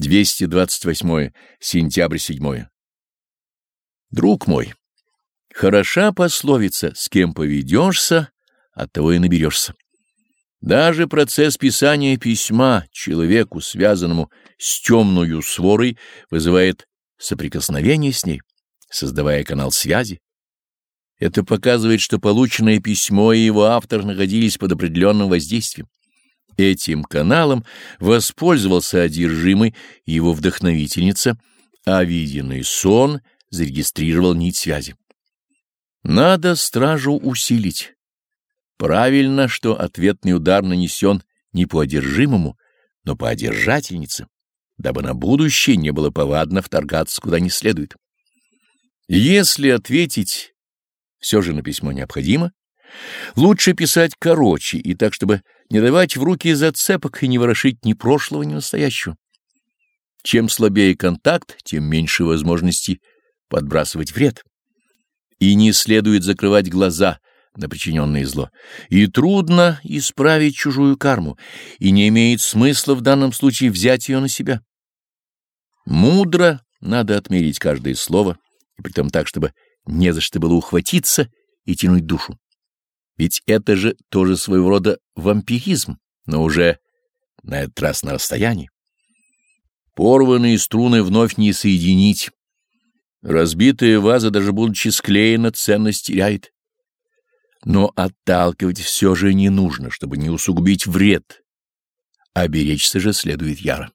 228 сентябрь 7 Друг мой, хороша пословица «С кем поведешься, от того и наберешься». Даже процесс писания письма человеку, связанному с темную сворой, вызывает соприкосновение с ней, создавая канал связи. Это показывает, что полученное письмо и его автор находились под определенным воздействием. Этим каналом воспользовался одержимый его вдохновительница, а виденный сон зарегистрировал нить связи. Надо стражу усилить. Правильно, что ответный удар нанесен не по одержимому, но по одержательнице, дабы на будущее не было повадно вторгаться куда не следует. Если ответить все же на письмо необходимо, лучше писать короче и так, чтобы не давать в руки зацепок и не ворошить ни прошлого, ни настоящего. Чем слабее контакт, тем меньше возможностей подбрасывать вред. И не следует закрывать глаза на причиненное зло. И трудно исправить чужую карму, и не имеет смысла в данном случае взять ее на себя. Мудро надо отмерить каждое слово, и притом так, чтобы не за что было ухватиться и тянуть душу. Ведь это же тоже своего рода вампиризм, но уже на этот раз на расстоянии. Порванные струны вновь не соединить. Разбитая ваза, даже будучи склеена, ценность теряет. Но отталкивать все же не нужно, чтобы не усугубить вред. А беречься же следует яро.